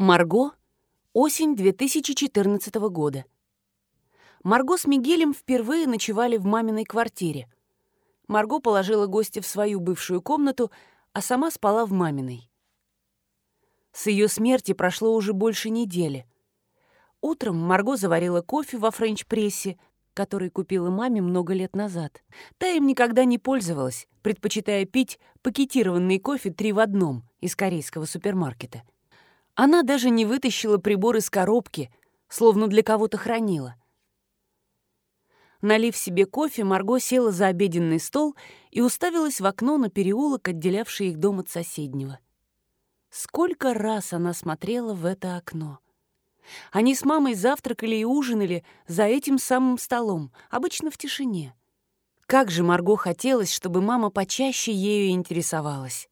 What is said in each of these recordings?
Марго. Осень 2014 года. Марго с Мигелем впервые ночевали в маминой квартире. Марго положила гостя в свою бывшую комнату, а сама спала в маминой. С ее смерти прошло уже больше недели. Утром Марго заварила кофе во френч-прессе, который купила маме много лет назад. Та им никогда не пользовалась, предпочитая пить пакетированный кофе три в одном из корейского супермаркета — она даже не вытащила прибор из коробки, словно для кого-то хранила. Налив себе кофе, Марго села за обеденный стол и уставилась в окно на переулок, отделявший их дом от соседнего. Сколько раз она смотрела в это окно. Они с мамой завтракали и ужинали за этим самым столом, обычно в тишине. Как же Марго хотелось, чтобы мама почаще ею интересовалась.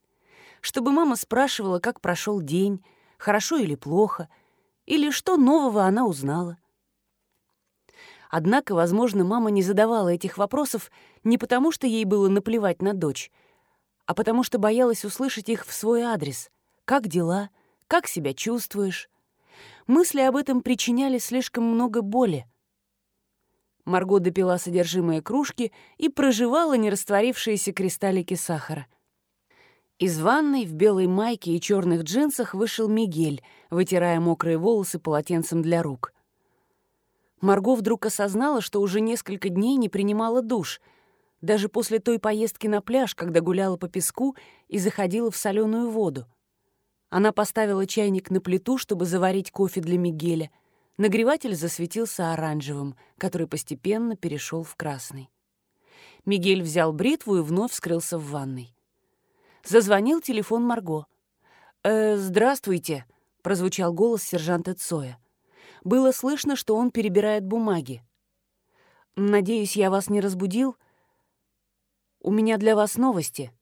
Чтобы мама спрашивала, как прошел день, хорошо или плохо, или что нового она узнала. Однако, возможно, мама не задавала этих вопросов не потому, что ей было наплевать на дочь, а потому что боялась услышать их в свой адрес. Как дела? Как себя чувствуешь? Мысли об этом причиняли слишком много боли. Марго допила содержимое кружки и проживала нерастворившиеся кристаллики сахара — из ванной в белой майке и черных джинсах вышел Мигель, вытирая мокрые волосы полотенцем для рук. Марго вдруг осознала, что уже несколько дней не принимала душ, даже после той поездки на пляж, когда гуляла по песку и заходила в соленую воду. Она поставила чайник на плиту, чтобы заварить кофе для Мигеля. Нагреватель засветился оранжевым, который постепенно перешел в красный. Мигель взял бритву и вновь скрылся в ванной. Зазвонил телефон Марго. «Э, «Здравствуйте», — прозвучал голос сержанта Цоя. Было слышно, что он перебирает бумаги. «Надеюсь, я вас не разбудил? У меня для вас новости.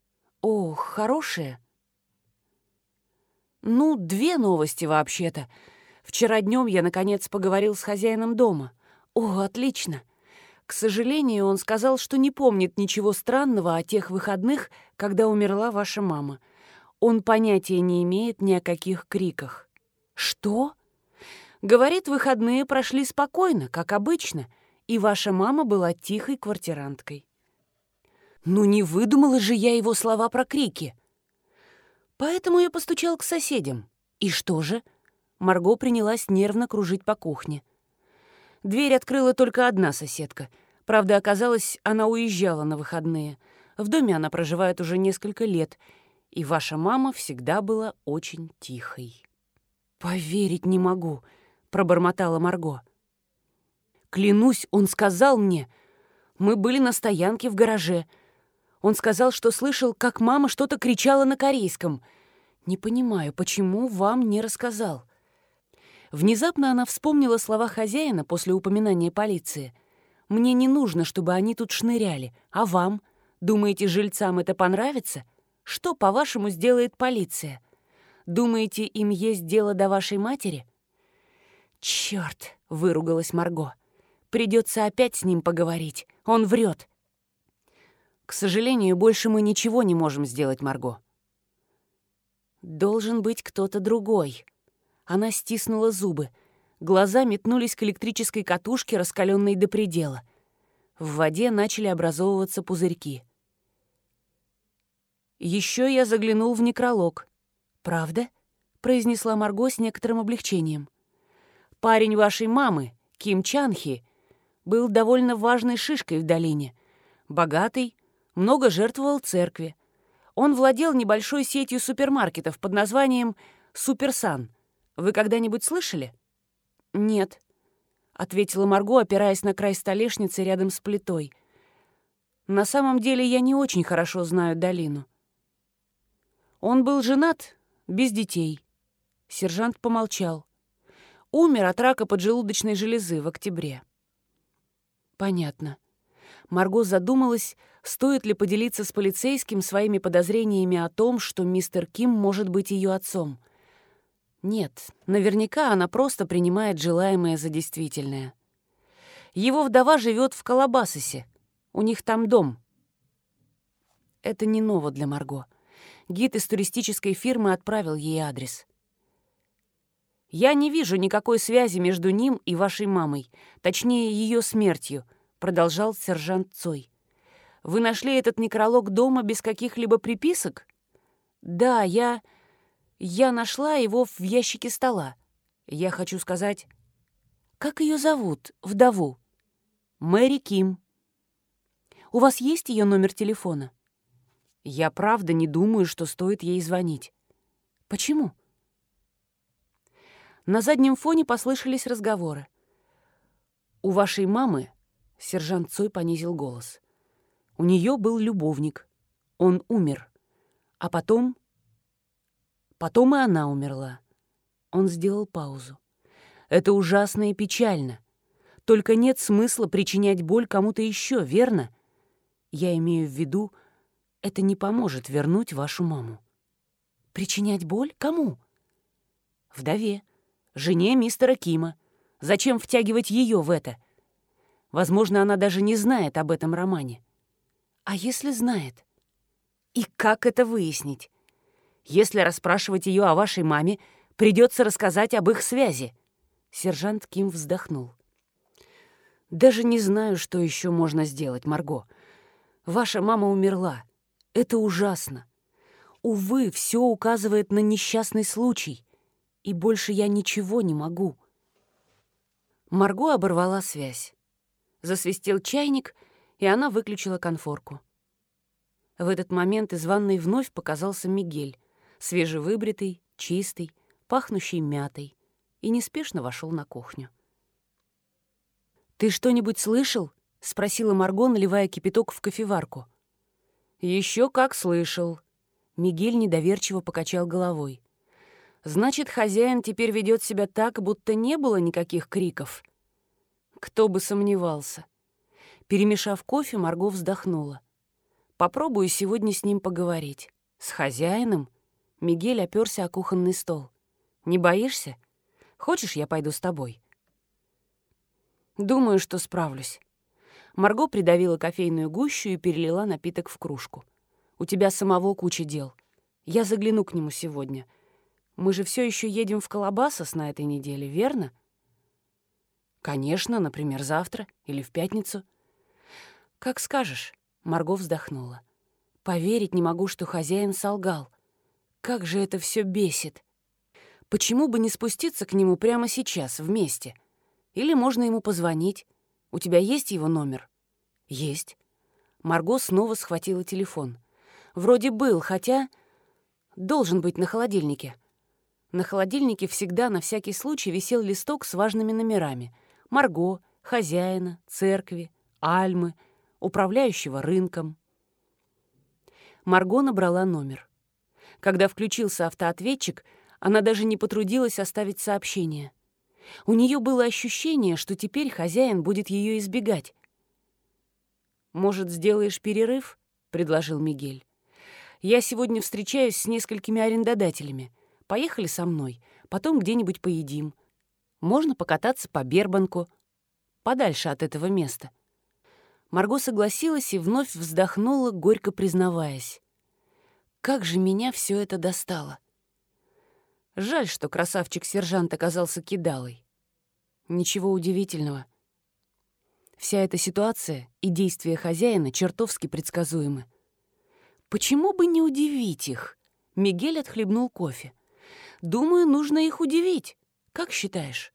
О, хорошие?» «Ну, две новости вообще-то. Вчера днем я, наконец, поговорил с хозяином дома. О, отлично. К сожалению, он сказал, что не помнит ничего странного о тех выходных, когда умерла ваша мама. Он понятия не имеет ни о каких криках. Что? Говорит, выходные прошли спокойно, как обычно, и ваша мама была тихой квартиранткой. Ну не выдумала же я его слова про крики. Поэтому я постучал к соседям. И что же? Марго принялась нервно кружить по кухне. Дверь открыла только одна соседка. Правда, оказалось, она уезжала на выходные. В доме она проживает уже несколько лет, и ваша мама всегда была очень тихой. «Поверить не могу», — пробормотала Марго. «Клянусь, он сказал мне. Мы были на стоянке в гараже. Он сказал, что слышал, как мама что-то кричала на корейском. Не понимаю, почему вам не рассказал?» Внезапно она вспомнила слова хозяина после упоминания полиции. «Мне не нужно, чтобы они тут шныряли. А вам? Думаете, жильцам это понравится? Что, по-вашему, сделает полиция? Думаете, им есть дело до вашей матери?» «Чёрт!» — выругалась Марго. «Придется опять с ним поговорить. Он врет. «К сожалению, больше мы ничего не можем сделать, Марго». «Должен быть кто-то другой», она стиснула зубы. Глаза метнулись к электрической катушке, раскаленной до предела. В воде начали образовываться пузырьки. Еще я заглянул в некролог. «Правда?» — произнесла Марго с некоторым облегчением. «Парень вашей мамы, Ким Чанхи, был довольно важной шишкой в долине. Богатый, много жертвовал церкви. Он владел небольшой сетью супермаркетов под названием «Суперсан», вы когда-нибудь слышали?» «Нет», — ответила Марго, опираясь на край столешницы рядом с плитой. «На самом деле я не очень хорошо знаю долину». Он был женат, без детей. Сержант помолчал. Умер от рака поджелудочной железы в октябре. Понятно. Марго задумалась, стоит ли поделиться с полицейским своими подозрениями о том, что мистер Ким может быть ее отцом. Нет, наверняка она просто принимает желаемое за действительное. Его вдова живет в Колобасосе. У них там дом. Это не ново для Марго. Гид из туристической фирмы отправил ей адрес. Я не вижу никакой связи между ним и вашей мамой, точнее, ее смертью, продолжал сержант Цой. Вы нашли этот некролог дома без каких-либо приписок? Да, я... Я нашла его в ящике стола. Я хочу сказать... Как ее зовут, вдову? Мэри Ким. У вас есть ее номер телефона? Я правда не думаю, что стоит ей звонить. Почему? На заднем фоне послышались разговоры. У вашей мамы, сержант Цой понизил голос, у нее был любовник. Он умер. А потом... Потом и она умерла. Он сделал паузу. Это ужасно и печально. Только нет смысла причинять боль кому-то еще, верно? Я имею в виду, это не поможет вернуть вашу маму. Причинять боль? Кому? Вдове, жене мистера Кима. Зачем втягивать ее в это? Возможно, она даже не знает об этом романе. А если знает? И как это выяснить? Если расспрашивать ее о вашей маме, придется рассказать об их связи. Сержант Ким вздохнул. Даже не знаю, что еще можно сделать, Марго. Ваша мама умерла. Это ужасно. Увы, все указывает на несчастный случай, и больше я ничего не могу. Марго оборвала связь. Засвистел чайник — и она выключила конфорку. В этот момент из ванной вновь показался Мигель, свежевыбритый, чистый, пахнущий мятой, и неспешно вошел на кухню. «Ты что-нибудь слышал?» — спросила Марго, наливая кипяток в кофеварку. Еще как слышал». Мигель недоверчиво покачал головой. «Значит, хозяин теперь ведет себя так, будто не было никаких криков?» Кто бы сомневался. Перемешав кофе, Марго вздохнула. «Попробую сегодня с ним поговорить. С хозяином?» Мигель оперся о кухонный стол. «Не боишься? Хочешь, я пойду с тобой?» «Думаю, что справлюсь». Марго придавила кофейную гущу и перелила напиток в кружку. «У тебя самого куча дел. Я загляну к нему сегодня. Мы же все еще едем в Колобасос на этой неделе, верно?» «Конечно, например, завтра или в пятницу». «Как скажешь», — Марго вздохнула. «Поверить не могу, что хозяин солгал. Как же это все бесит! Почему бы не спуститься к нему прямо сейчас, вместе? Или можно ему позвонить? У тебя есть его номер?» «Есть». Марго снова схватила телефон. «Вроде был, хотя...» «Должен быть на холодильнике». На холодильнике всегда на всякий случай висел листок с важными номерами. Марго, хозяина, церкви, Альмы — управляющего рынком. Марго набрала номер. Когда включился автоответчик, она даже не потрудилась оставить сообщение. У нее было ощущение, что теперь хозяин будет ее избегать. «Может, сделаешь перерыв?» — предложил Мигель. «Я сегодня встречаюсь с несколькими арендодателями. Поехали со мной, потом где-нибудь поедим. Можно покататься по Бербанку, подальше от этого места». Марго согласилась и вновь вздохнула, горько признаваясь. «Как же меня все это достало!» Жаль, что красавчик-сержант оказался кидалой. Ничего удивительного. Вся эта ситуация и действия хозяина чертовски предсказуемы. Почему бы не удивить их? Мигель отхлебнул кофе. Думаю, нужно их удивить. Как считаешь?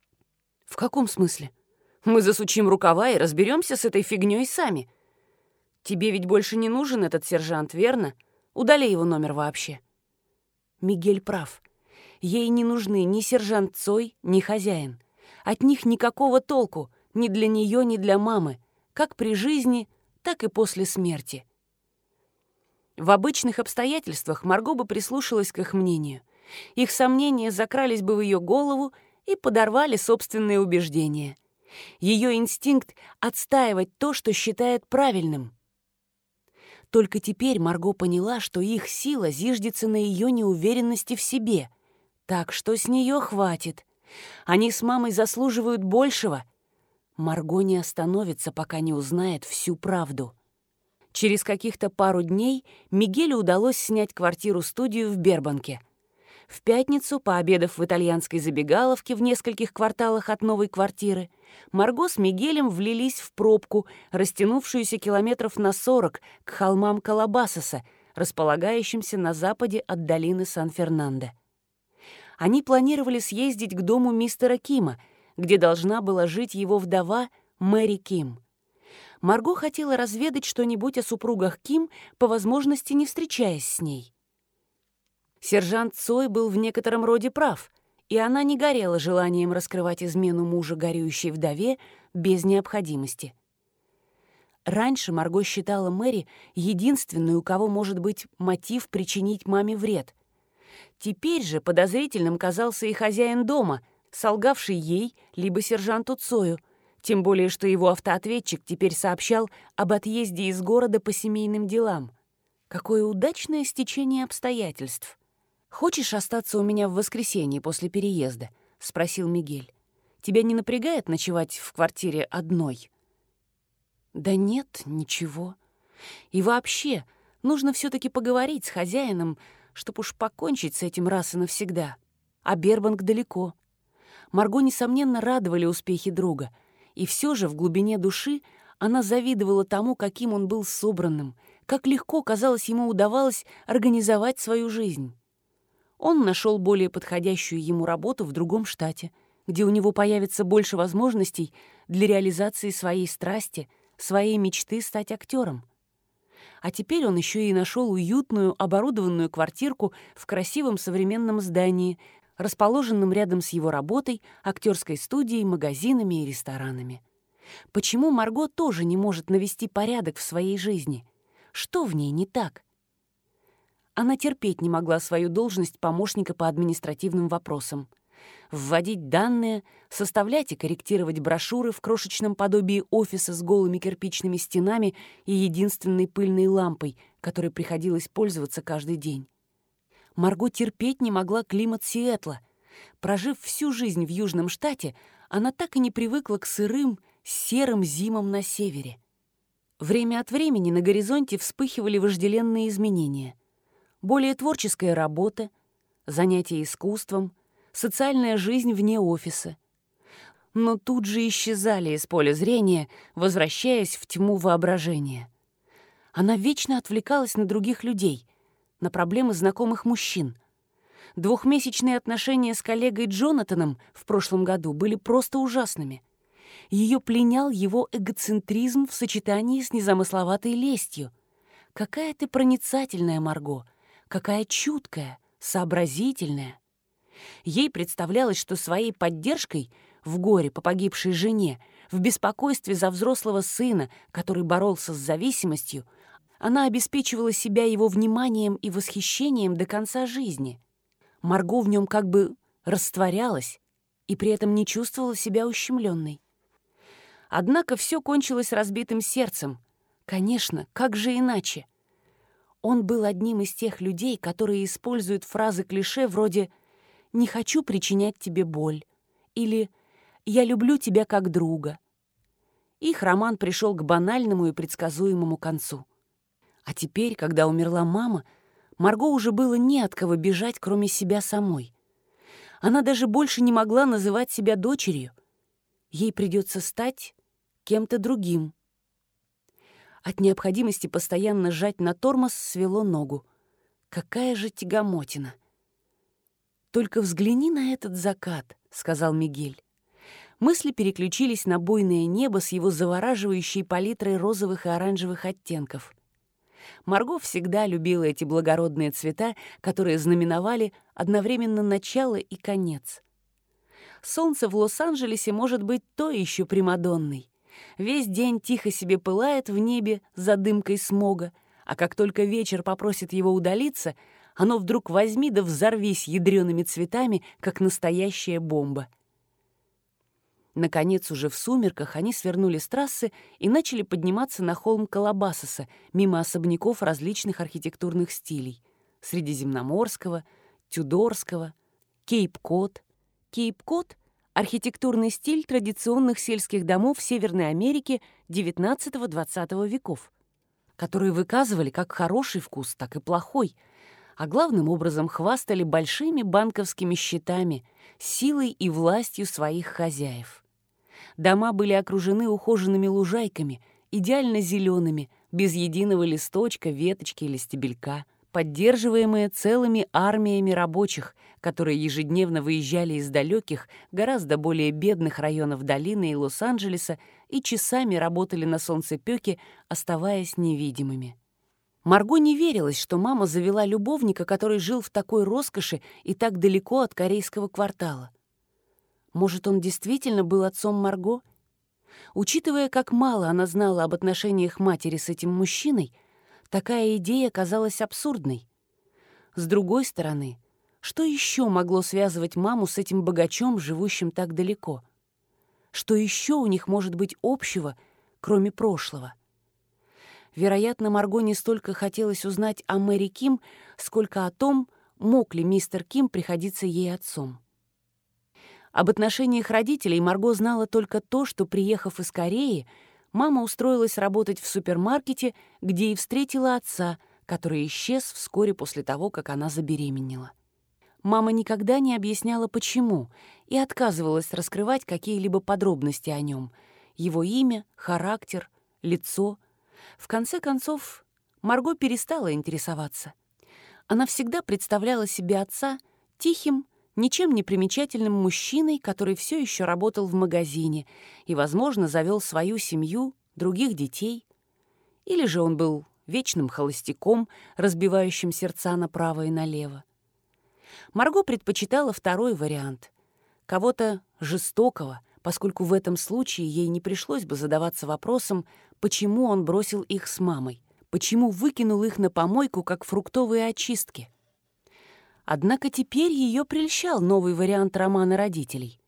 В каком смысле? Мы засучим рукава и разберемся с этой фигней сами. Тебе ведь больше не нужен этот сержант, верно? Удали его номер вообще. Мигель прав. Ей не нужны ни сержант Цой, ни хозяин. От них никакого толку, ни для нее, ни для мамы, как при жизни, так и после смерти. В обычных обстоятельствах Марго бы прислушалась к их мнению. Их сомнения закрались бы в ее голову и подорвали собственные убеждения. Ее инстинкт — отстаивать то, что считает правильным. Только теперь Марго поняла, что их сила зиждется на ее неуверенности в себе. Так что с нее хватит. Они с мамой заслуживают большего. Марго не остановится, пока не узнает всю правду. Через каких-то пару дней Мигелю удалось снять квартиру-студию в Бербанке. В пятницу, пообедав в итальянской забегаловке в нескольких кварталах от новой квартиры, Марго с Мигелем влились в пробку, растянувшуюся километров на сорок к холмам Калабасоса, располагающимся на западе от долины Сан-Фернандо. Они планировали съездить к дому мистера Кима, где должна была жить его вдова Мэри Ким. Марго хотела разведать что-нибудь о супругах Ким, по возможности не встречаясь с ней. Сержант Цой был в некотором роде прав, и она не горела желанием раскрывать измену мужа горюющей вдове без необходимости. Раньше Марго считала Мэри единственной, у кого может быть мотив причинить маме вред. Теперь же подозрительным казался и хозяин дома, солгавший ей либо сержанту Цою, тем более что его автоответчик теперь сообщал об отъезде из города по семейным делам. Какое удачное стечение обстоятельств. «Хочешь остаться у меня в воскресенье после переезда?» — спросил Мигель. «Тебя не напрягает ночевать в квартире одной?» «Да нет, ничего. И вообще, нужно все таки поговорить с хозяином, чтоб уж покончить с этим раз и навсегда. А Бербанк далеко». Марго, несомненно, радовали успехи друга, и все же в глубине души она завидовала тому, каким он был собранным, как легко, казалось, ему удавалось организовать свою жизнь. Он нашел более подходящую ему работу в другом штате, где у него появится больше возможностей для реализации своей страсти, своей мечты стать актером. А теперь он еще и нашел уютную, оборудованную квартирку в красивом современном здании, расположенном рядом с его работой, актерской студией, магазинами и ресторанами. Почему Марго тоже не может навести порядок в своей жизни? Что в ней не так? Она терпеть не могла свою должность помощника по административным вопросам. Вводить данные, составлять и корректировать брошюры в крошечном подобии офиса с голыми кирпичными стенами и единственной пыльной лампой, которой приходилось пользоваться каждый день. Марго терпеть не могла климат Сиэтла. Прожив всю жизнь в Южном штате, она так и не привыкла к сырым, серым зимам на севере. Время от времени на горизонте вспыхивали вожделенные изменения более творческая работа, занятия искусством, социальная жизнь вне офиса. Но тут же исчезали из поля зрения, возвращаясь в тьму воображения. Она вечно отвлекалась на других людей, на проблемы знакомых мужчин. Двухмесячные отношения с коллегой Джонатаном в прошлом году были просто ужасными. Ее пленял его эгоцентризм в сочетании с незамысловатой лестью. «Какая ты проницательная, Марго!» Какая чуткая, сообразительная. Ей представлялось, что своей поддержкой в горе по погибшей жене, в беспокойстве за взрослого сына, который боролся с зависимостью, она обеспечивала себя его вниманием и восхищением до конца жизни. Марго в нем как бы растворялась и при этом не чувствовала себя ущемленной. Однако все кончилось разбитым сердцем. Конечно, как же иначе? Он был одним из тех людей, которые используют фразы-клише вроде «не хочу причинять тебе боль» или «я люблю тебя как друга». Их роман пришел к банальному и предсказуемому концу. А теперь, когда умерла мама, Марго уже было не от кого бежать, кроме себя самой. Она даже больше не могла называть себя дочерью. Ей придется стать кем-то другим. От необходимости постоянно сжать на тормоз свело ногу. Какая же тягомотина! «Только взгляни на этот закат», — сказал Мигель. Мысли переключились на буйное небо с его завораживающей палитрой розовых и оранжевых оттенков. Марго всегда любила эти благородные цвета, которые знаменовали одновременно начало и конец. Солнце в Лос-Анджелесе может быть то еще Примадонной. Весь день тихо себе пылает в небе за дымкой смога, а как только вечер попросит его удалиться, оно вдруг возьми да взорвись ядреными цветами, как настоящая бомба. Наконец, уже в сумерках они свернули с трассы и начали подниматься на холм Колобасоса, мимо особняков различных архитектурных стилей — средиземноморского, тюдорского, кейп-кот. Кейп-кот архитектурный стиль традиционных сельских домов Северной Америки XIX-XX веков, которые выказывали как хороший вкус, так и плохой, а главным образом хвастали большими банковскими счетами, силой и властью своих хозяев. Дома были окружены ухоженными лужайками, идеально зелеными, без единого листочка, веточки или стебелька, поддерживаемые целыми армиями рабочих, которые ежедневно выезжали из далеких, гораздо более бедных районов долины и Лос-Анджелеса и часами работали на солнцепёке, оставаясь невидимыми. Марго не верилось, что мама завела любовника, который жил в такой роскоши и так далеко от корейского квартала. Может, он действительно был отцом Марго? Учитывая, как мало она знала об отношениях матери с этим мужчиной, такая идея казалась абсурдной. С другой стороны, что еще могло связывать маму с этим богачом, живущим так далеко? Что еще у них может быть общего, кроме прошлого? Вероятно, Марго не столько хотелось узнать о Мэри Ким, сколько о том, мог ли мистер Ким приходиться ей отцом. Об отношениях родителей Марго знала только то, что, приехав из Кореи, мама устроилась работать в супермаркете, где и встретила отца, который исчез вскоре после того, как она забеременела. Мама никогда не объясняла, почему, и отказывалась раскрывать какие-либо подробности о нем — его имя, характер, лицо — в конце концов, Марго перестала интересоваться. Она всегда представляла себе отца тихим, ничем не примечательным мужчиной, который все еще работал в магазине и, возможно, завел свою семью, других детей. Или же он был вечным холостяком, разбивающим сердца направо и налево. Марго предпочитала второй вариант — кого-то жестокого, поскольку в этом случае ей не пришлось бы задаваться вопросом, почему он бросил их с мамой, почему выкинул их на помойку, как фруктовые очистки. Однако теперь ее прельщал новый вариант романа родителей.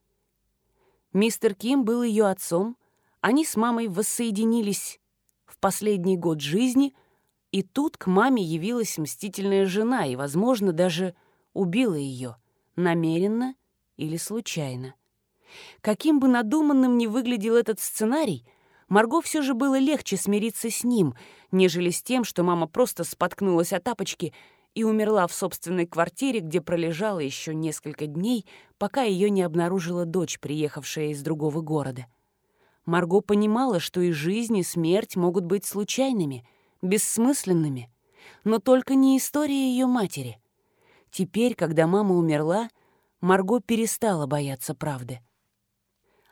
Мистер Ким был ее отцом, они с мамой воссоединились в последний год жизни, и тут к маме явилась мстительная жена и, возможно, даже убила ее, намеренно или случайно. Каким бы надуманным ни выглядел этот сценарий, Марго все же было легче смириться с ним, нежели с тем, что мама просто споткнулась о тапочки и умерла в собственной квартире, где пролежала еще несколько дней, пока ее не обнаружила дочь, приехавшая из другого города. Марго понимала, что и жизнь, и смерть могут быть случайными, бессмысленными, но только не история ее матери. Теперь, когда мама умерла, Марго перестала бояться правды.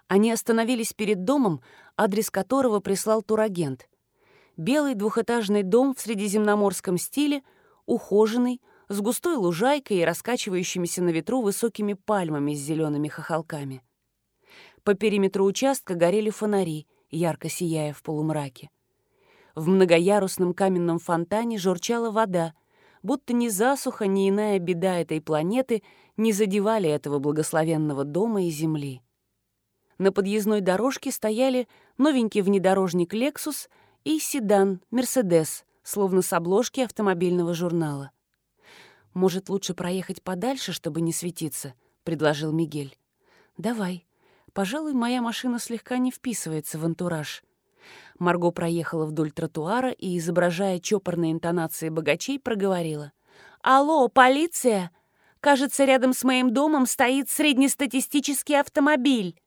Они остановились перед домом, адрес которого прислал турагент. Белый двухэтажный дом в средиземноморском стиле, ухоженный, с густой лужайкой и раскачивающимися на ветру высокими пальмами с зелеными хохолками. По периметру участка горели фонари, ярко сияя в полумраке. В многоярусном каменном фонтане журчала вода, будто ни засуха, ни иная беда этой планеты не задевали этого благословенного дома и земли. На подъездной дорожке стояли новенький внедорожник «Лексус» и седан «Мерседес», словно с обложки автомобильного журнала. «Может, лучше проехать подальше, чтобы не светиться?» — предложил Мигель. «Давай. Пожалуй, моя машина слегка не вписывается в антураж». Марго проехала вдоль тротуара и, изображая чопорные интонации богачей, проговорила. «Алло, полиция! Кажется, рядом с моим домом стоит среднестатистический автомобиль!»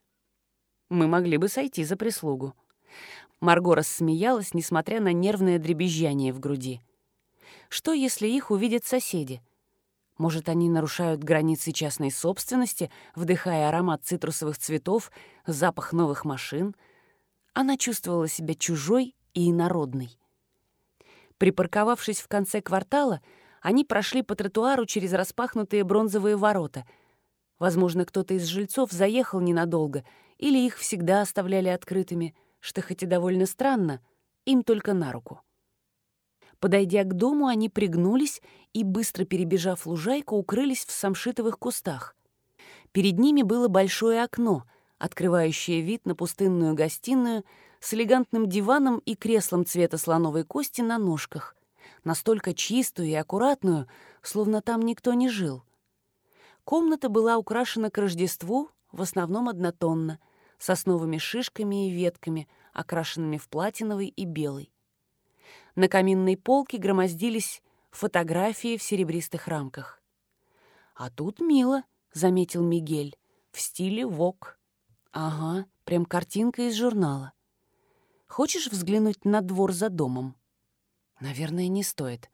Мы могли бы сойти за прислугу». Марго рассмеялась, несмотря на нервное дребезжание в груди. «Что, если их увидят соседи? Может, они нарушают границы частной собственности, вдыхая аромат цитрусовых цветов, запах новых машин?» Она чувствовала себя чужой и инородной. Припарковавшись в конце квартала, они прошли по тротуару через распахнутые бронзовые ворота. Возможно, кто-то из жильцов заехал ненадолго — или их всегда оставляли открытыми, что хоть и довольно странно, им только на руку. Подойдя к дому, они пригнулись и, быстро перебежав лужайку, укрылись в самшитовых кустах. Перед ними было большое окно, открывающее вид на пустынную гостиную с элегантным диваном и креслом цвета слоновой кости на ножках, настолько чистую и аккуратную, словно там никто не жил. Комната была украшена к Рождеству в основном однотонно, сосновыми шишками и ветками, окрашенными в платиновый и белый. На каминной полке громоздились фотографии в серебристых рамках. «А тут мило», — заметил Мигель, — «в стиле вок». «Ага, прям картинка из журнала. Хочешь взглянуть на двор за домом?» «Наверное, не стоит».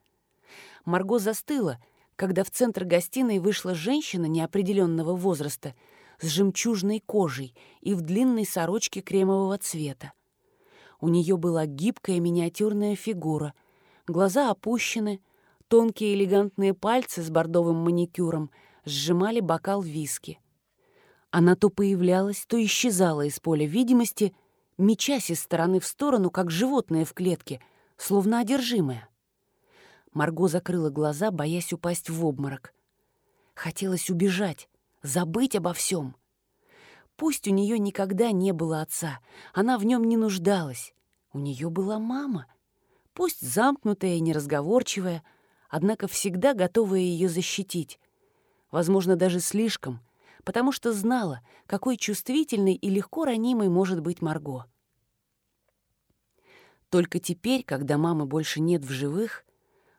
Марго застыла, когда в центр гостиной вышла женщина неопределенного возраста с жемчужной кожей и в длинной сорочке кремового цвета. У нее была гибкая миниатюрная фигура, глаза опущены, тонкие элегантные пальцы с бордовым маникюром сжимали бокал виски. Она то появлялась, то исчезала из поля видимости, мечась из стороны в сторону, как животное в клетке, словно одержимое. Марго закрыла глаза, боясь упасть в обморок. Хотелось убежать, забыть обо всем. Пусть у нее никогда не было отца, она в нем не нуждалась. У нее была мама, пусть замкнутая и неразговорчивая, однако всегда готовая ее защитить. Возможно, даже слишком, потому что знала, какой чувствительной и легко ранимой может быть Марго. Только теперь, когда мамы больше нет в живых,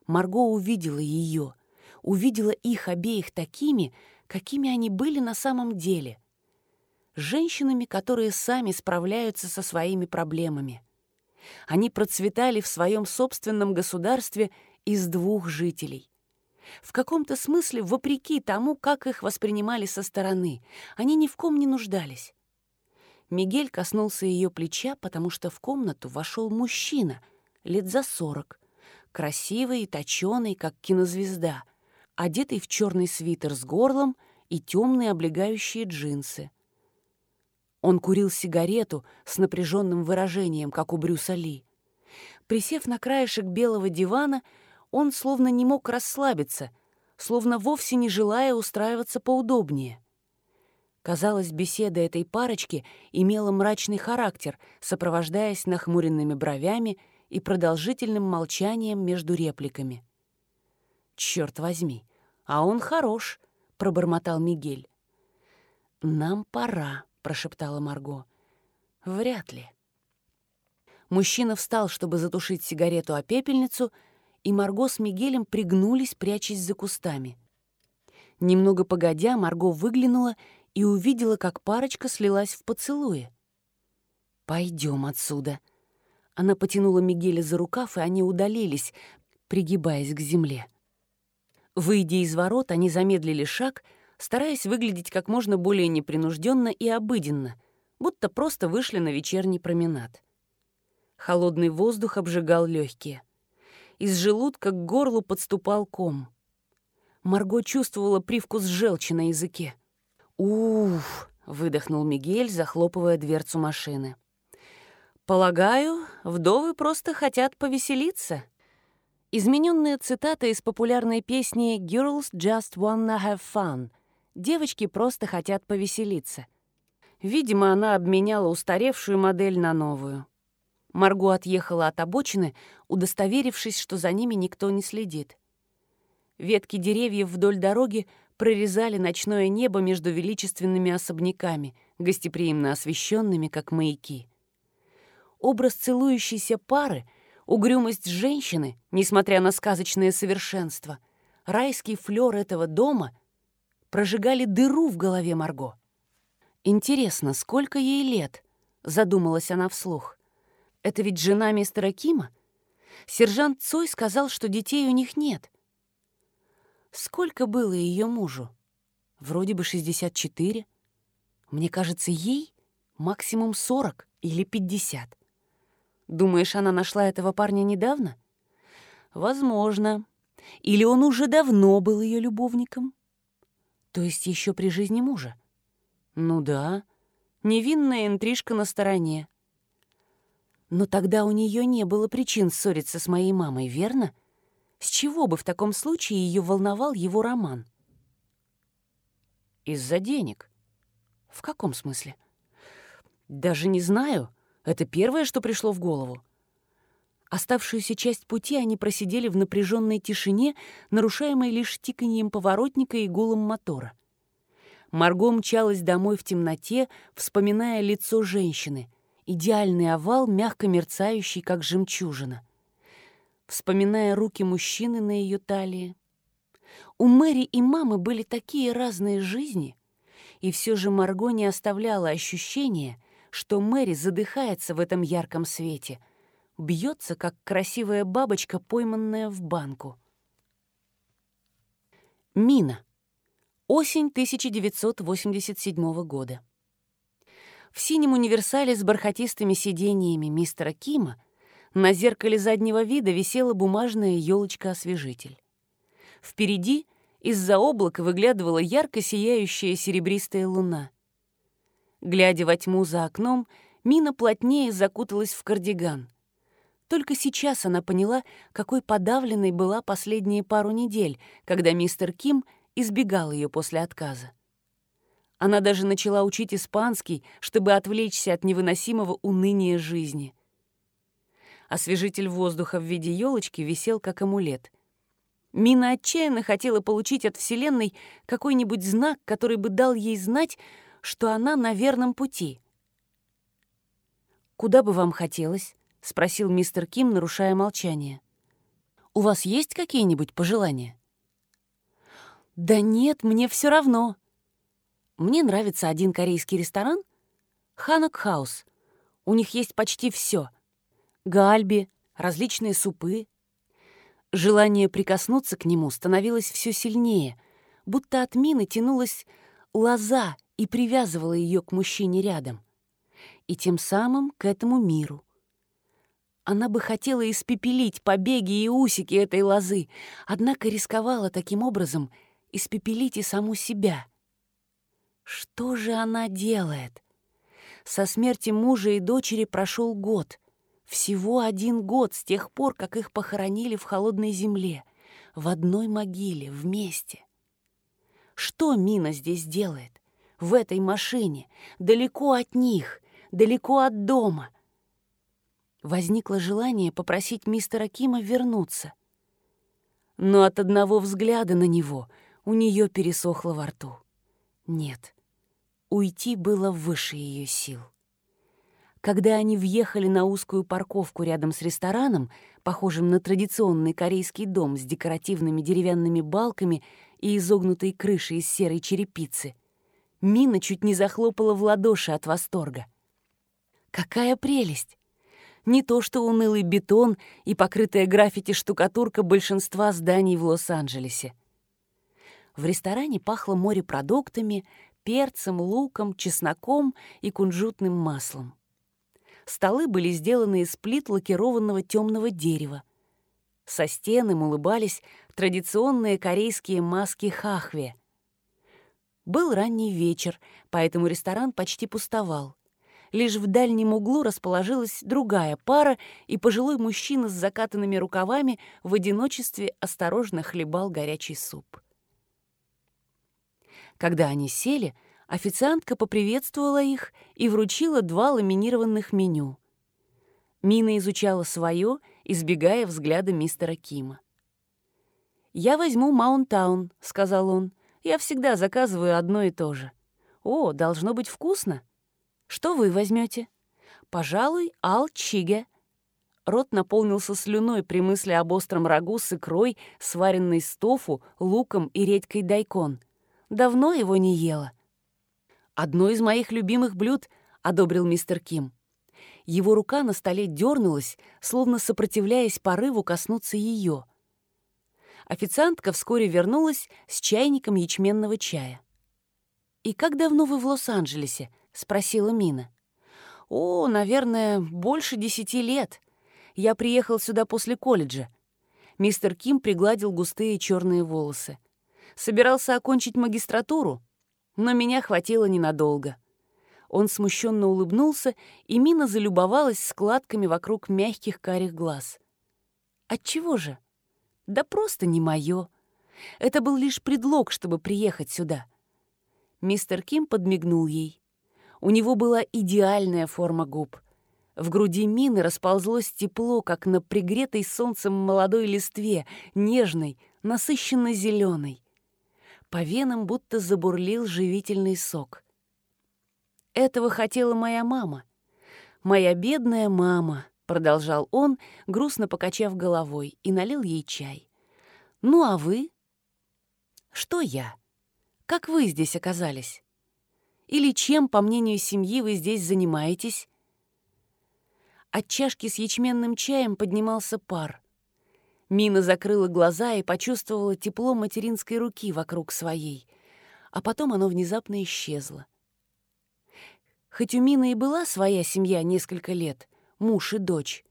Марго увидела ее, увидела их обеих такими, какими они были на самом деле — женщинами, которые сами справляются со своими проблемами. Они процветали в своем собственном государстве из двух жителей. В каком-то смысле, вопреки тому, как их воспринимали со стороны, они ни в ком не нуждались. Мигель коснулся ее плеча, потому что в комнату вошел мужчина, лет за сорок, красивый и точеный, как кинозвезда, одетый в черный свитер с горлом и темные облегающие джинсы. Он курил сигарету с напряженным выражением, как у Брюса Ли. Присев на краешек белого дивана, он словно не мог расслабиться, словно вовсе не желая устраиваться поудобнее. Казалось, беседа этой парочки имела мрачный характер, сопровождаясь нахмуренными бровями и продолжительным молчанием между репликами. «Черт возьми, а он хорош», — пробормотал Мигель. «Нам пора», — прошептала Марго. «Вряд ли». Мужчина встал, чтобы затушить сигарету о пепельницу, и Марго с Мигелем пригнулись, прячась за кустами. Немного погодя, Марго выглянула и увидела, как парочка слилась в поцелуе. «Пойдем отсюда». Она потянула Мигеля за рукав, и они удалились, пригибаясь к земле. Выйдя из ворот, они замедлили шаг — стараясь выглядеть как можно более непринужденно и обыденно, будто просто вышли на вечерний променад. Холодный воздух обжигал легкие. Из желудка к горлу подступал ком. Марго чувствовала привкус желчи на языке. «Уф!» — выдохнул Мигель, захлопывая дверцу машины. «Полагаю, вдовы просто хотят повеселиться». Измененная цитата из популярной песни «Girls just wanna have fun» Девочки просто хотят повеселиться. Видимо, она обменяла устаревшую модель на новую. Марго отъехала от обочины, удостоверившись, что за ними никто не следит. Ветки деревьев вдоль дороги прорезали ночное небо между величественными особняками, гостеприимно освещенными, как маяки. Образ целующейся пары, угрюмость женщины, несмотря на сказочное совершенство, райский флёр этого дома — прожигали дыру в голове Марго. «Интересно, сколько ей лет?» — задумалась она вслух. «Это ведь жена мистера Кима? Сержант Цой сказал, что детей у них нет. Сколько было ее мужу? Вроде бы 64. Мне кажется, ей максимум 40 или 50. Думаешь, она нашла этого парня недавно? Возможно. Или он уже давно был ее любовником?» То есть еще при жизни мужа? Ну да, невинная интрижка на стороне. Но тогда у нее не было причин ссориться с моей мамой, верно? С чего бы в таком случае ее волновал его роман? Из-за денег. В каком смысле? Даже не знаю. Это первое, что пришло в голову. Оставшуюся часть пути они просидели в напряженной тишине, нарушаемой лишь тиканьем поворотника и гулом мотора. Марго мчалась домой в темноте, вспоминая лицо женщины, идеальный овал, мягко мерцающий, как жемчужина. вспоминая руки мужчины на ее талии. У Мэри и мамы были такие разные жизни, и все же Марго не оставляла ощущения, что Мэри задыхается в этом ярком свете, бьется, как красивая бабочка, пойманная в банку. Мина. Осень 1987 года. В синем универсале с бархатистыми сидениями мистера Кима на зеркале заднего вида висела бумажная елочка-освежитель. Впереди из-за облака выглядывала ярко сияющая серебристая луна. Глядя во тьму за окном, Мина плотнее закуталась в кардиган. Только сейчас она поняла, какой подавленной была последние пару недель, когда мистер Ким избегал ее после отказа. Она даже начала учить испанский, чтобы отвлечься от невыносимого уныния жизни. Освежитель воздуха в виде елочки висел как амулет. Мина отчаянно хотела получить от Вселенной какой-нибудь знак, который бы дал ей знать, что она на верном пути. «Куда бы вам хотелось?» — спросил мистер Ким, нарушая молчание. «У вас есть какие-нибудь пожелания?» «Да нет, мне все равно», мне нравится один корейский ресторан — Ханок Хаус. У них есть почти все: Гальби, различные супы. Желание прикоснуться к нему становилось все сильнее, будто от мины тянулась лоза и привязывала ее к мужчине рядом. И тем самым к этому миру. Она бы хотела испепелить побеги и усики этой лозы, однако рисковала таким образом испепелить и саму себя — что же она делает? Со смерти мужа и дочери прошел год. Всего один год с тех пор, как их похоронили в холодной земле, в одной могиле, вместе. Что Мина здесь делает? В этой машине, далеко от них, далеко от дома. Возникло желание попросить мистера Кима вернуться. Но от одного взгляда на него у нее пересохло во рту. Нет, уйти было выше ее сил. Когда они въехали на узкую парковку рядом с рестораном, похожим на традиционный корейский дом с декоративными деревянными балками и изогнутой крышей из серой черепицы, Мина чуть не захлопала в ладоши от восторга. Какая прелесть! Не то что унылый бетон и покрытая граффити штукатурка большинства зданий в Лос-Анджелесе. В ресторане пахло морепродуктами, перцем, луком, чесноком и кунжутным маслом. Столы были сделаны из плит лакированного темного дерева. Со стен им улыбались традиционные корейские маски хахве. Был ранний вечер, поэтому ресторан почти пустовал. Лишь в дальнем углу расположилась другая пара, и пожилой мужчина с закатанными рукавами в одиночестве осторожно хлебал горячий суп. Когда они сели, официантка поприветствовала их и вручила два ламинированных меню. Мина изучала свое, избегая взгляда мистера Кима. «Я возьму Маунтаун», — сказал он. «Я всегда заказываю одно и то же». «О, должно быть вкусно». «Что вы возьмете? «Пожалуй, ал-чиге». Рот наполнился слюной при мысли об остром рагу с икрой, сваренной с тофу, луком и редькой дайкон — Давно его не ела. «Одно из моих любимых блюд», — одобрил мистер Ким. Его рука на столе дернулась, словно сопротивляясь порыву коснуться ее. Официантка вскоре вернулась с чайником ячменного чая. «И как давно вы в Лос-Анджелесе?» — спросила Мина. «О, наверное, больше десяти лет. Я приехал сюда после колледжа». Мистер Ким пригладил густые черные волосы собирался окончить магистратуру, но меня хватило ненадолго. Он смущенно улыбнулся, и Мина залюбовалась складками вокруг мягких карих глаз. Отчего же? Да просто не мое. Это был лишь предлог, чтобы приехать сюда. Мистер Ким подмигнул ей. У него была идеальная форма губ. В груди Мины расползлось тепло, как на пригретой солнцем молодой листве, нежной, насыщенно зеленой по венам будто забурлил живительный сок. Этого хотела моя мама. Моя бедная мама, продолжал он, грустно покачав головой, и налил ей чай. «Ну а вы?» «Что я? Как вы здесь оказались? Или чем, по мнению семьи, вы здесь занимаетесь?» От чашки с ячменным чаем поднимался пар. Мина закрыла глаза и почувствовала тепло материнской руки вокруг своей, а потом оно внезапно исчезло. Хоть у Мины и была своя семья несколько лет, муж и дочь,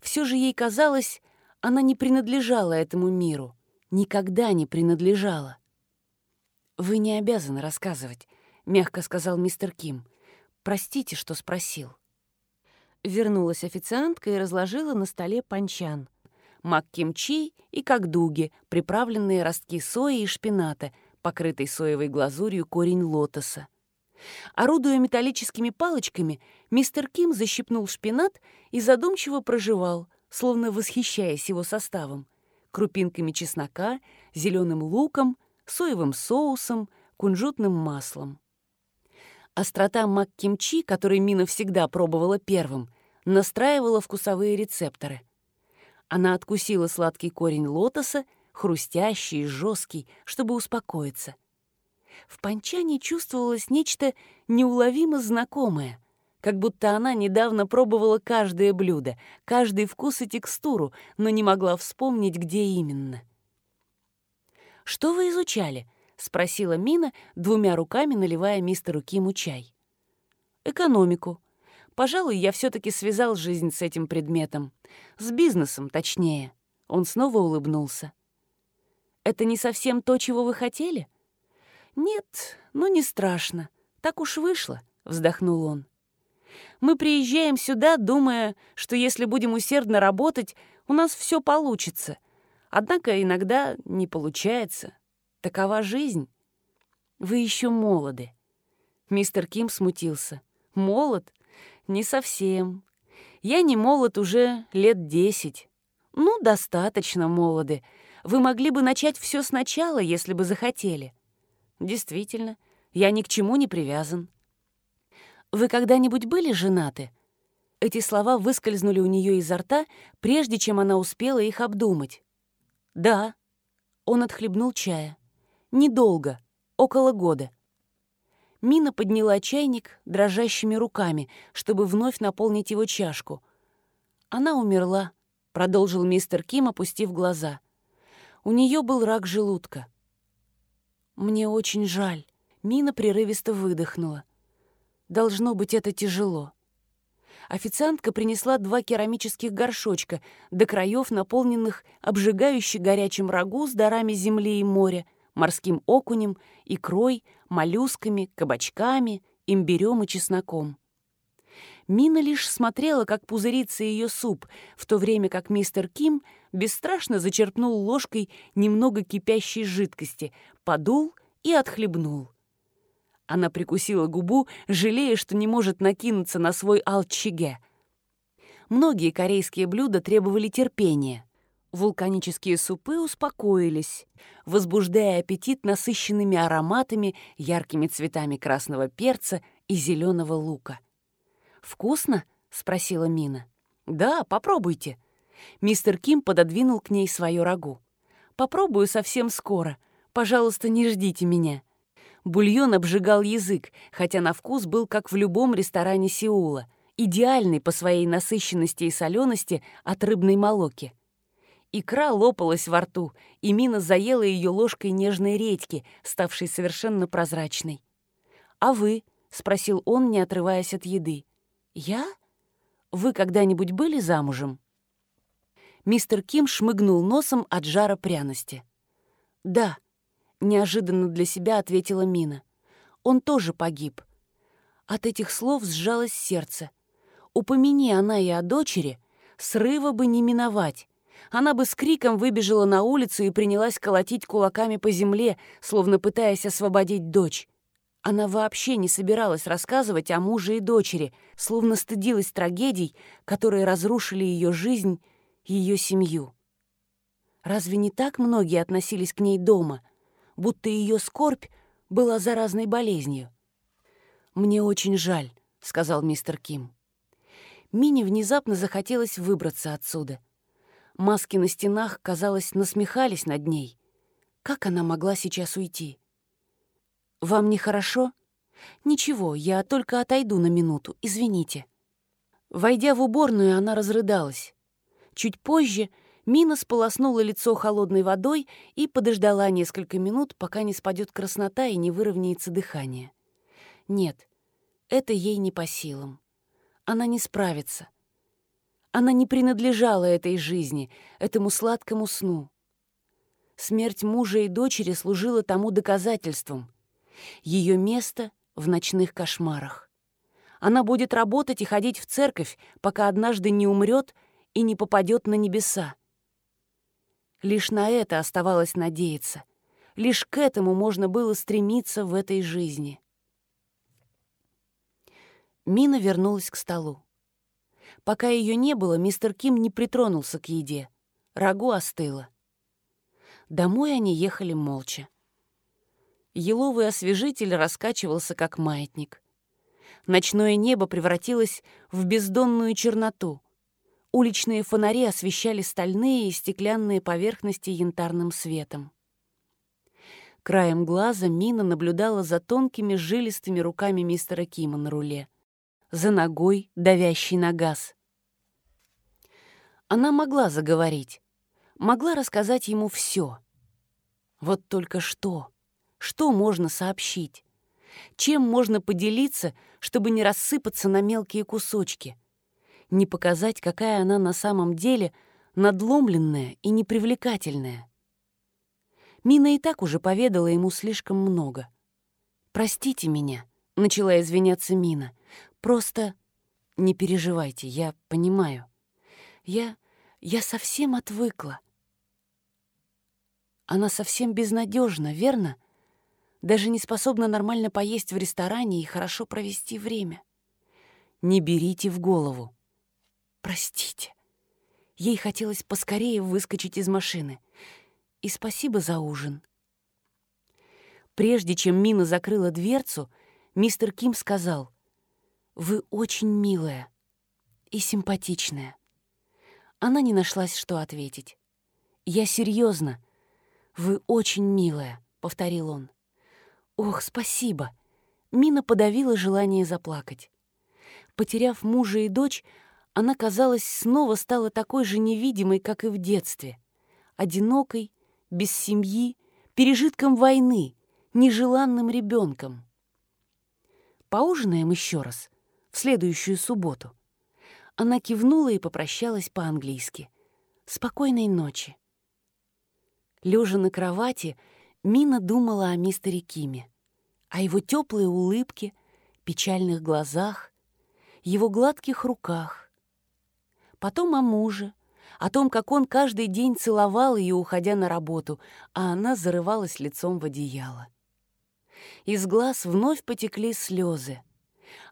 все же ей казалось, она не принадлежала этому миру, никогда не принадлежала. «Вы не обязаны рассказывать», — мягко сказал мистер Ким. «Простите, что спросил». Вернулась официантка и разложила на столе панчан. Мак-кимчи и кагдуги, приправленные ростки сои и шпината, покрытый соевой глазурью корень лотоса. Орудуя металлическими палочками, мистер Ким защипнул шпинат и задумчиво проживал, словно восхищаясь его составом, крупинками чеснока, зеленым луком, соевым соусом, кунжутным маслом. Острота мак-кимчи, который Мина всегда пробовала первым, настраивала вкусовые рецепторы. Она откусила сладкий корень лотоса, хрустящий и жесткий, чтобы успокоиться. В панчане чувствовалось нечто неуловимо знакомое, как будто она недавно пробовала каждое блюдо, каждый вкус и текстуру, но не могла вспомнить, где именно. «Что вы изучали?» — спросила Мина, двумя руками наливая мистеру Киму чай. «Экономику. Пожалуй, я все-таки связал жизнь с этим предметом. С бизнесом, точнее». Он снова улыбнулся. «Это не совсем то, чего вы хотели?» «Нет, ну не страшно. Так уж вышло», — вздохнул он. «Мы приезжаем сюда, думая, что если будем усердно работать, у нас все получится. Однако иногда не получается. Такова жизнь. Вы еще молоды. Мистер Ким смутился. Молод? Не совсем. Я не молод уже лет десять. Ну, достаточно молоды. Вы могли бы начать все сначала, если бы захотели. Действительно, я ни к чему не привязан. Вы когда-нибудь были женаты? Эти слова выскользнули у нее изо рта, прежде чем она успела их обдумать. Да. Он отхлебнул чая. Недолго, около года. Мина подняла чайник дрожащими руками, чтобы вновь наполнить его чашку. Она умерла, продолжил мистер Ким, опустив глаза. У нее был рак желудка. Мне очень жаль. Мина прерывисто выдохнула. Должно быть, это тяжело. Официантка принесла два керамических горшочка, до краев наполненных обжигающе горячим рагу с дарами земли и моря, морским окунем, икрой, моллюсками, кабачками, имбирем и чесноком. Мина лишь смотрела, как пузырится ее суп, в то время как мистер Ким бесстрашно зачерпнул ложкой немного кипящей жидкости, подул и отхлебнул. Она прикусила губу, жалея, что не может накинуться на свой алчиге. Многие корейские блюда требовали терпения. Вулканические супы успокоились, возбуждая аппетит насыщенными ароматами, яркими цветами красного перца и зеленого лука. «Вкусно?» — спросила Мина. «Да, попробуйте». Мистер Ким пододвинул к ней свою рагу. «Попробую совсем скоро. Пожалуйста, не ждите меня». Бульон обжигал язык, хотя на вкус был как в любом ресторане Сеула, идеальный по своей насыщенности и солености от рыбной молоки. Икра лопалась во рту, и Мина заела ее ложкой нежной редьки, ставшей совершенно прозрачной. «А вы?» — спросил он, не отрываясь от еды. «Я? Вы когда-нибудь были замужем?» Мистер Ким шмыгнул носом от жара пряности. «Да», — неожиданно для себя ответила Мина. «Он тоже погиб». От этих слов сжалось сердце. Упомяни она и о дочери, срыва бы не миновать она бы с криком выбежала на улицу и принялась колотить кулаками по земле, словно пытаясь освободить дочь. Она вообще не собиралась рассказывать о муже и дочери, словно стыдилась трагедий, которые разрушили ее жизнь ее семью. Разве не так многие относились к ней дома, будто ее скорбь была заразной болезнью? «Мне очень жаль», — сказал мистер Ким. Мине внезапно захотелось выбраться отсюда. Маски на стенах, казалось, насмехались над ней. Как она могла сейчас уйти? «Вам нехорошо?» «Ничего, я только отойду на минуту, извините». Войдя в уборную, она разрыдалась. Чуть позже Мина сполоснула лицо холодной водой и подождала несколько минут, пока не спадет краснота и не выровняется дыхание. Нет, это ей не по силам. Она не справится. Она не принадлежала этой жизни, этому сладкому сну. Смерть мужа и дочери служила тому доказательством. Ее место в ночных кошмарах. Она будет работать и ходить в церковь, пока однажды не умрет и не попадет на небеса. Лишь на это оставалось надеяться. Лишь к этому можно было стремиться в этой жизни. Мина вернулась к столу. Пока ее не было, мистер Ким не притронулся к еде. Рагу остыло. Домой они ехали молча. Еловый освежитель раскачивался, как маятник. Ночное небо превратилось в бездонную черноту. Уличные фонари освещали стальные и стеклянные поверхности янтарным светом. Краем глаза Мина наблюдала за тонкими жилистыми руками мистера Кима на руле, за ногой, давящей на газ. Она могла заговорить, могла рассказать ему все. Вот только что, что можно сообщить? Чем можно поделиться, чтобы не рассыпаться на мелкие кусочки — не показать, какая она на самом деле надломленная и непривлекательная. Мина и так уже поведала ему слишком много. «Простите меня», — начала извиняться Мина. «Просто не переживайте, я понимаю. Я... я совсем отвыкла». Она совсем безнадежна, верно? Даже не способна нормально поесть в ресторане и хорошо провести время. Не берите в голову. «Простите». Ей хотелось поскорее выскочить из машины. «И спасибо за ужин». Прежде чем Мина закрыла дверцу, мистер Ким сказал, «Вы очень милая и симпатичная». Она не нашлась, что ответить. «Я серьезно. Вы очень милая», — повторил он. «Ох, спасибо!» Мина подавила желание заплакать. Потеряв мужа и дочь, она, казалось, снова стала такой же невидимой, как и в детстве. Одинокой, без семьи, пережитком войны, нежеланным ребенком. «Поужинаем еще раз, в следующую субботу». Она кивнула и попрощалась по-английски. «Спокойной ночи». Лежа на кровати, Мина думала о мистере Киме, о его теплой улыбке, печальных глазах, его гладких руках, потом о муже, о том, как он каждый день целовал ее, уходя на работу, а она зарывалась лицом в одеяло. Из глаз вновь потекли слезы.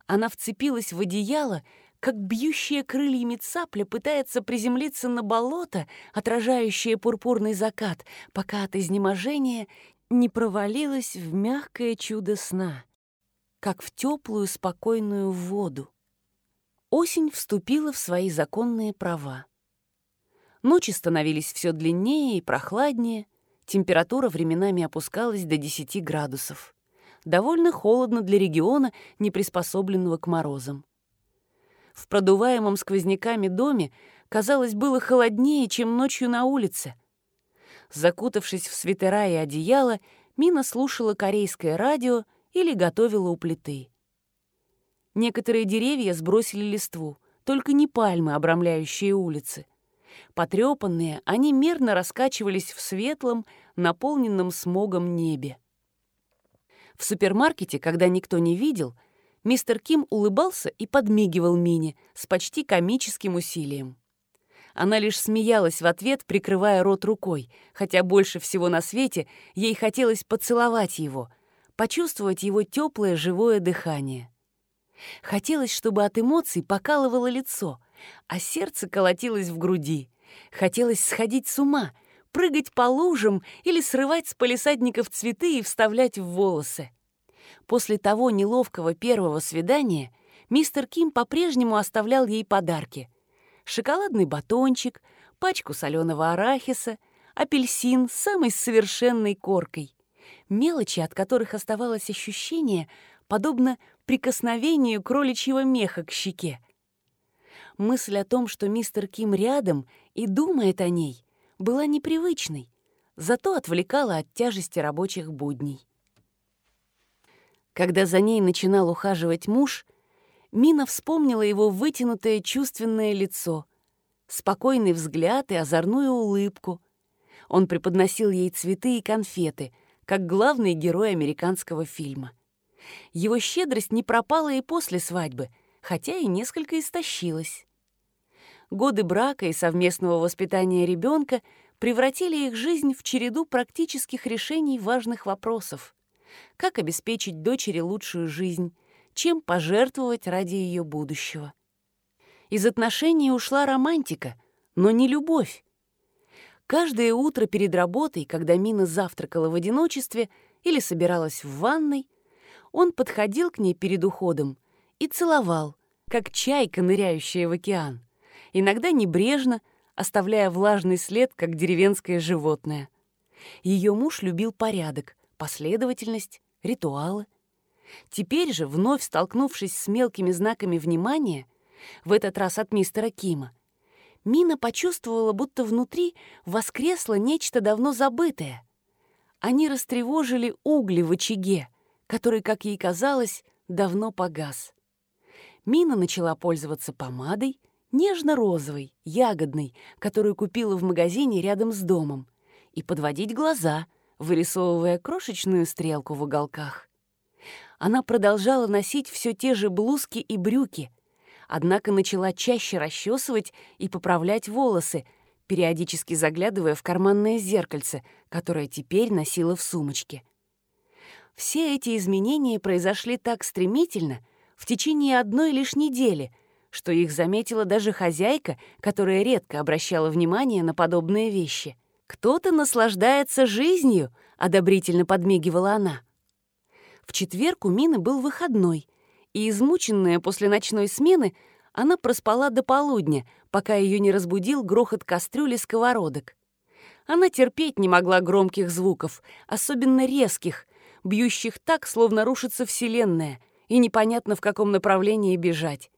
Она вцепилась в одеяло, как бьющая крыльями цапля пытается приземлиться на болото, отражающее пурпурный закат, пока от изнеможения не провалилась в мягкое чудо сна, как в теплую спокойную воду. Осень вступила в свои законные права. Ночи становились все длиннее и прохладнее, температура временами опускалась до 10 градусов. Довольно холодно для региона, не приспособленного к морозам. В продуваемом сквозняками доме, казалось, было холоднее, чем ночью на улице. Закутавшись в свитера и одеяло, Мина слушала корейское радио или готовила у плиты. Некоторые деревья сбросили листву, только не пальмы, обрамляющие улицы. Потрепанные, они мерно раскачивались в светлом, наполненном смогом небе. В супермаркете, когда никто не видел, мистер Ким улыбался и подмигивал Мине с почти комическим усилием. Она лишь смеялась в ответ, прикрывая рот рукой, хотя больше всего на свете ей хотелось поцеловать его, почувствовать его теплое живое дыхание. Хотелось, чтобы от эмоций покалывало лицо, а сердце колотилось в груди. Хотелось сходить с ума, прыгать по лужам или срывать с полисадников цветы и вставлять в волосы. После того неловкого первого свидания мистер Ким по-прежнему оставлял ей подарки. Шоколадный батончик, пачку соленого арахиса, апельсин с самой совершенной коркой. Мелочи, от которых оставалось ощущение, подобно прикосновению кроличьего меха к щеке. Мысль о том, что мистер Ким рядом и думает о ней, была непривычной, зато отвлекала от тяжести рабочих будней. Когда за ней начинал ухаживать муж, Мина вспомнила его вытянутое чувственное лицо, спокойный взгляд и озорную улыбку. Он преподносил ей цветы и конфеты, как главный герой американского фильма. Его щедрость не пропала и после свадьбы, хотя и несколько истощилась. Годы брака и совместного воспитания ребенка превратили их жизнь в череду практических решений важных вопросов. Как обеспечить дочери лучшую жизнь, чем пожертвовать ради ее будущего. Из отношений ушла романтика, но не любовь. Каждое утро перед работой, когда Мина завтракала в одиночестве или собиралась в ванной, он подходил к ней перед уходом и целовал, как чайка, ныряющая в океан, иногда небрежно, оставляя влажный след, как деревенское животное. Ее муж любил порядок, последовательность, ритуалы. Теперь же, вновь столкнувшись с мелкими знаками внимания, в этот раз от мистера Кима, Мина почувствовала, будто внутри воскресло нечто давно забытое. Они растревожили угли в очаге, который, как ей казалось, давно погас. Мина начала пользоваться помадой, нежно-розовой, ягодной, которую купила в магазине рядом с домом, и подводить глаза, вырисовывая крошечную стрелку в уголках. Она продолжала носить все те же блузки и брюки, однако начала чаще расчесывать и поправлять волосы, периодически заглядывая в карманное зеркальце, которое теперь носила в сумочке. Все эти изменения произошли так стремительно, в течение одной лишь недели — что их заметила даже хозяйка, которая редко обращала внимание на подобные вещи. «Кто-то наслаждается жизнью», — одобрительно подмигивала она. В четверг у Мины был выходной, и, измученная после ночной смены, она проспала до полудня, пока ее не разбудил грохот кастрюли сковородок. Она терпеть не могла громких звуков, особенно резких, бьющих так, словно рушится Вселенная, и непонятно, в каком направлении бежать.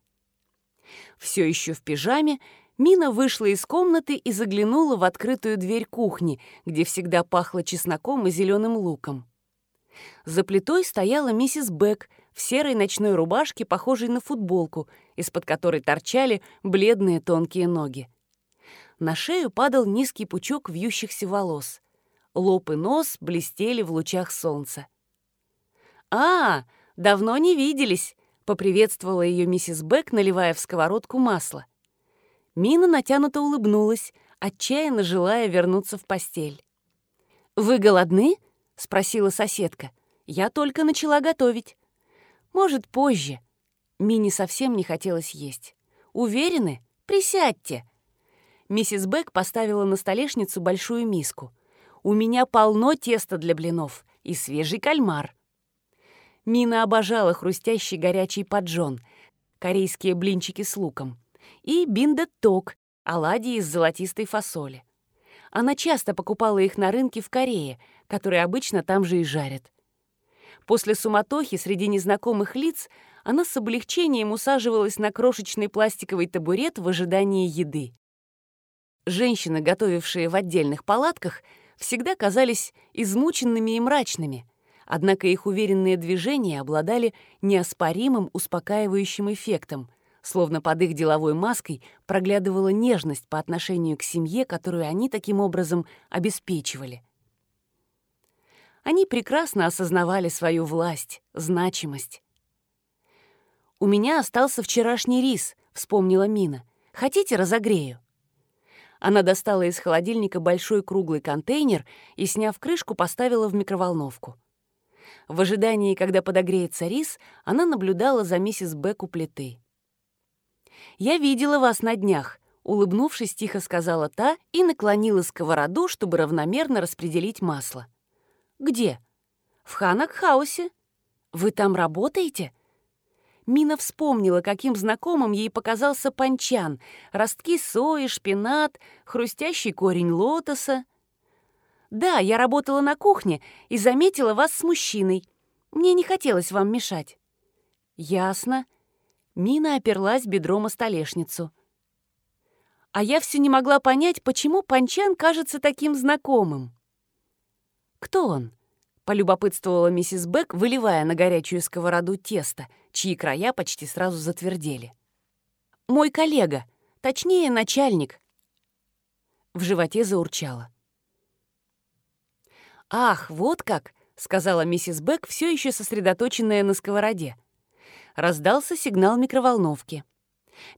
Все еще в пижаме, Мина вышла из комнаты и заглянула в открытую дверь кухни, где всегда пахло чесноком и зеленым луком. За плитой стояла миссис Бек в серой ночной рубашке, похожей на футболку, из-под которой торчали бледные тонкие ноги. На шею падал низкий пучок вьющихся волос. Лоб и нос блестели в лучах солнца. «А, давно не виделись!» — поприветствовала ее миссис Бек, наливая в сковородку масло. Мина натянуто улыбнулась, отчаянно желая вернуться в постель. «Вы голодны?» — спросила соседка. «Я только начала готовить. Может, позже». Мине совсем не хотелось есть. «Уверены? Присядьте». Миссис Бек поставила на столешницу большую миску. «У меня полно теста для блинов и свежий кальмар». Мина обожала хрустящий горячий поджон, корейские блинчики с луком, и биндет-ток, оладьи из золотистой фасоли. Она часто покупала их на рынке в Корее, которые обычно там же и жарят. После суматохи среди незнакомых лиц она с облегчением усаживалась на крошечный пластиковый табурет в ожидании еды. Женщины, готовившие в отдельных палатках, всегда казались измученными и мрачными — Однако их уверенные движения обладали неоспоримым успокаивающим эффектом, словно под их деловой маской проглядывала нежность по отношению к семье, которую они таким образом обеспечивали. Они прекрасно осознавали свою власть, значимость. «У меня остался вчерашний рис», — вспомнила Мина. «Хотите, разогрею?» Она достала из холодильника большой круглый контейнер и, сняв крышку, поставила в микроволновку. В ожидании, когда подогреется рис, она наблюдала за миссис Бек у плиты. «Я видела вас на днях», — улыбнувшись, тихо сказала та и наклонила сковороду, чтобы равномерно распределить масло. «Где?» «В Ханак-хаусе. Вы там работаете?» Мина вспомнила, каким знакомым ей показался панчан. Ростки сои, шпинат, хрустящий корень лотоса. «Да, я работала на кухне и заметила вас с мужчиной. Мне не хотелось вам мешать». «Ясно». Мина оперлась бедром о столешницу. А я все не могла понять, почему Панчан кажется таким знакомым. «Кто он?» — полюбопытствовала миссис Бек, выливая на горячую сковороду тесто, чьи края почти сразу затвердели. «Мой коллега, точнее, начальник». В животе заурчало. «Ах, вот как!» — сказала миссис Бек, все еще сосредоточенная на сковороде. Раздался сигнал микроволновки.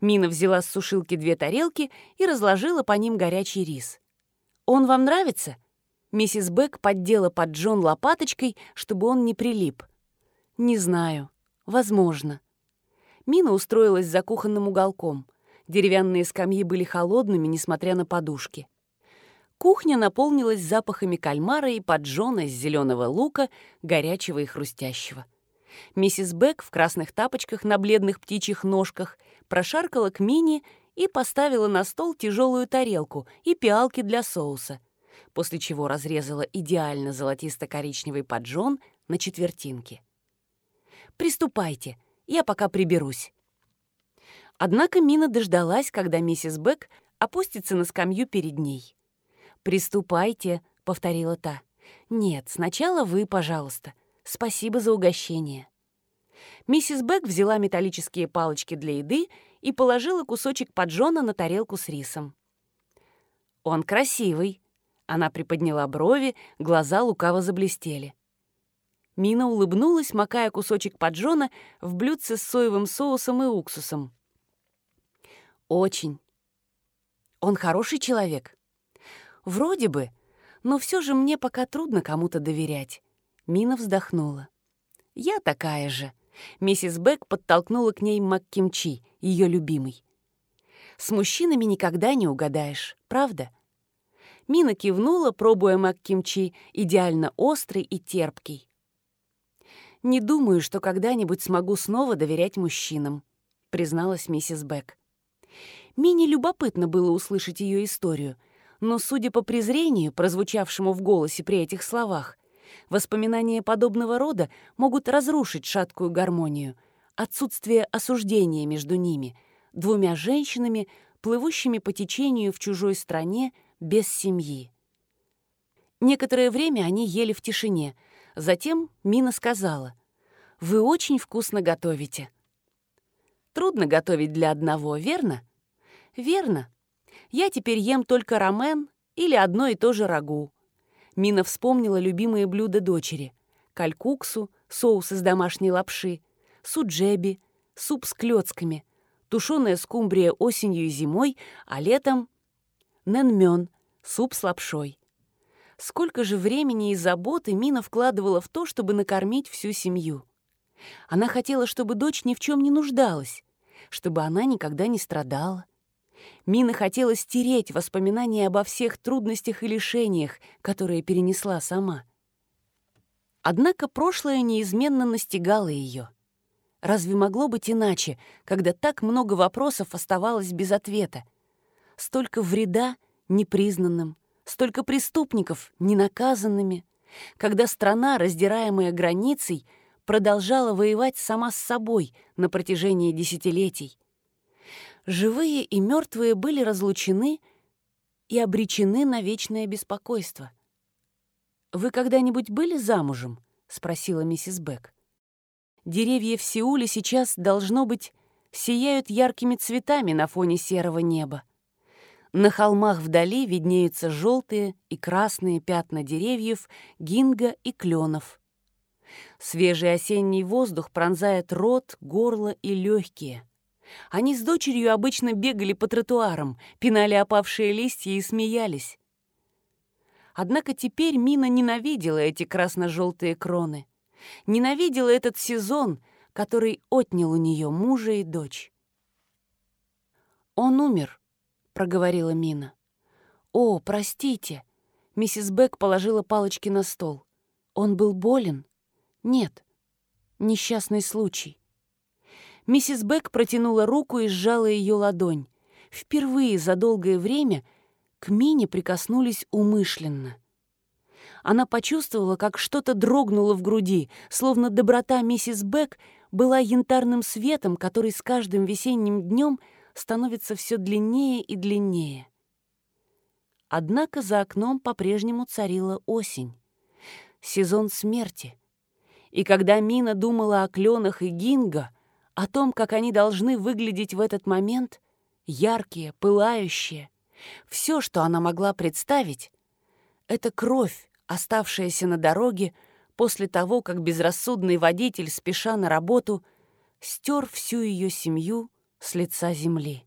Мина взяла с сушилки две тарелки и разложила по ним горячий рис. «Он вам нравится?» Миссис Бек поддела под Джон лопаточкой, чтобы он не прилип. «Не знаю. Возможно». Мина устроилась за кухонным уголком. Деревянные скамьи были холодными, несмотря на подушки. Кухня наполнилась запахами кальмара и поджона из зеленого лука, горячего и хрустящего. Миссис Бек в красных тапочках на бледных птичьих ножках прошаркала к Мини и поставила на стол тяжелую тарелку и пиалки для соуса, после чего разрезала идеально золотисто-коричневый поджон на четвертинки. «Приступайте, я пока приберусь». Однако Мина дождалась, когда миссис Бек опустится на скамью перед ней. «Приступайте», — повторила та. «Нет, сначала вы, пожалуйста. Спасибо за угощение». Миссис Бек взяла металлические палочки для еды и положила кусочек поджона на тарелку с рисом. «Он красивый», — она приподняла брови, глаза лукаво заблестели. Мина улыбнулась, макая кусочек поджона в блюдце с соевым соусом и уксусом. «Очень. Он хороший человек?» «Вроде бы, но все же мне пока трудно кому-то доверять». Мина вздохнула. «Я такая же», Миссис Бек подтолкнула к ней МакКимчи, ее любимый. «С мужчинами никогда не угадаешь, правда?» Мина кивнула, пробуя МакКимчи, идеально острый и терпкий. «Не думаю, что когда-нибудь смогу снова доверять мужчинам», — призналась миссис Бек. Мине любопытно было услышать ее историю, но, судя по презрению, прозвучавшему в голосе при этих словах, Воспоминания подобного рода могут разрушить шаткую гармонию, отсутствие осуждения между ними, двумя женщинами, плывущими по течению в чужой стране без семьи. Некоторое время они ели в тишине. Затем Мина сказала, «Вы очень вкусно готовите». «Трудно готовить для одного, верно?» «Верно. Я теперь ем только рамен или одно и то же рагу. Мина вспомнила любимые блюда дочери. Калькуксу, соус из домашней лапши, суджеби, суп с клёцками, тушеная скумбрия осенью и зимой, а летом — нэнмён, суп с лапшой. Сколько же времени и заботы Мина вкладывала в то, чтобы накормить всю семью. Она хотела, чтобы дочь ни в чем не нуждалась, чтобы она никогда не страдала. Мина хотела стереть воспоминания обо всех трудностях и лишениях, которые перенесла сама. Однако прошлое неизменно настигало ее. Разве могло быть иначе, когда так много вопросов оставалось без ответа? Столько вреда непризнанным, столько преступников ненаказанными, когда страна, раздираемая границей, продолжала воевать сама с собой на протяжении десятилетий. Живые и мертвые были разлучены и обречены на вечное беспокойство. «Вы когда-нибудь были замужем?» — спросила миссис Бек. «Деревья в Сеуле сейчас, должно быть, сияют яркими цветами на фоне серого неба. На холмах вдали виднеются желтые и красные пятна деревьев, гинга и кленов. Свежий осенний воздух пронзает рот, горло и легкие. Они с дочерью обычно бегали по тротуарам, пинали опавшие листья и смеялись. Однако теперь Мина ненавидела эти красно-желтые кроны. Ненавидела этот сезон, который отнял у нее мужа и дочь. «Он умер», — проговорила Мина. «О, простите!» Миссис Бек положила палочки на стол. «Он был болен?» «Нет. Несчастный случай». Миссис Бек протянула руку и сжала ее ладонь. Впервые за долгое время к Мине прикоснулись умышленно. Она почувствовала, как что-то дрогнуло в груди, словно доброта миссис Бек была янтарным светом, который с каждым весенним днем становится все длиннее и длиннее. Однако за окном по-прежнему царила осень. Сезон смерти. И когда Мина думала о кленах и гинго, о том, как они должны выглядеть в этот момент, яркие, пылающие, все, что она могла представить, это кровь, оставшаяся на дороге после того, как безрассудный водитель, спеша на работу, стер всю ее семью с лица земли.